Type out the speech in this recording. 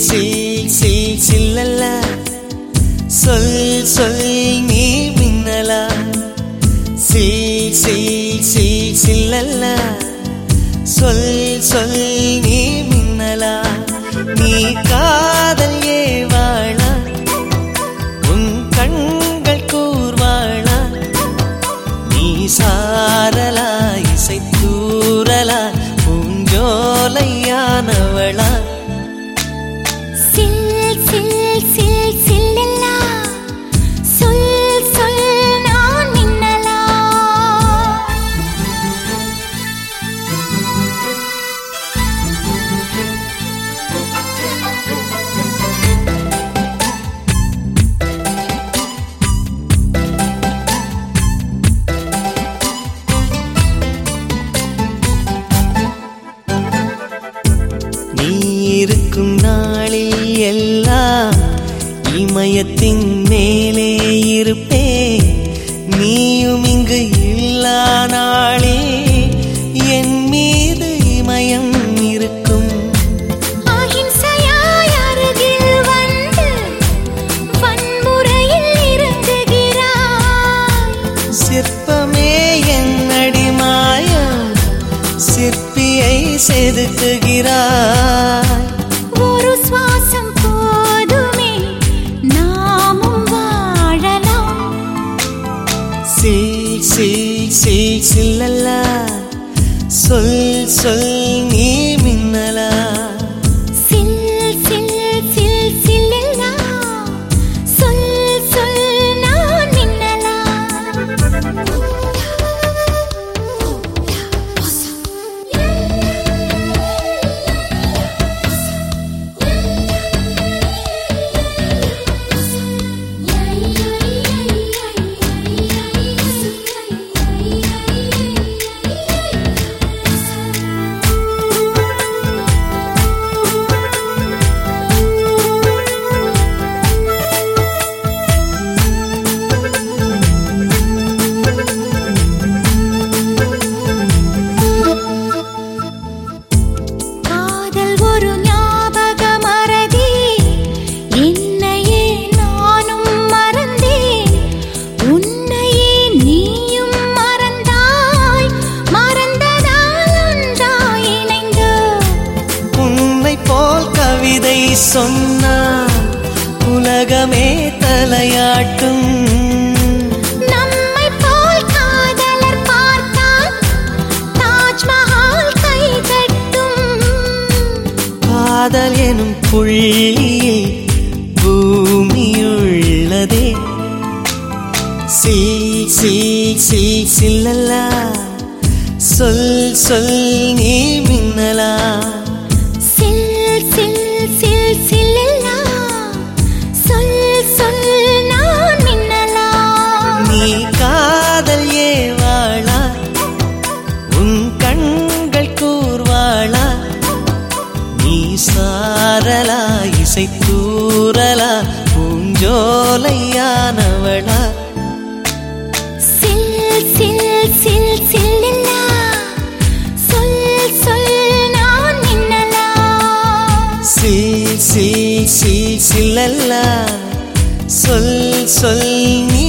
சில் சில் சில்லல்ல. சொல் சொல் நீ மின்னலா. சில் சில் சில் சில்லல்ல. சொல் சொல் நீ இருக்கும் நாளில் எல்லாம் இமயத்தின் மேலே இருப்பே நீயும் இங்கு இல்லா நாளே என் மீது இமயம் இருக்கும். சிற்பமே செதுக்குகிறாய் ஒரு சுவாசம் போதுமே நாமும் வாழலாம். சில் சில் சில் சில்லல்லா சொல் சொல். போல் கவிதை சொன்னால் உலகமே தலையாட்டும். காதல் எனும் புள்ளியில் பூமியுள்ளதே. சில் சில் சில் சில்லல்லா. சொல் சொல் நீ மின்னலா. பூஞ்சோலையானவளா சில் சில் சில் சில்லெல்லாம் சொல் சொல் நான் மின்னலா. சில் சில் சில் சில்லல்லா. சொல் சொல் நீ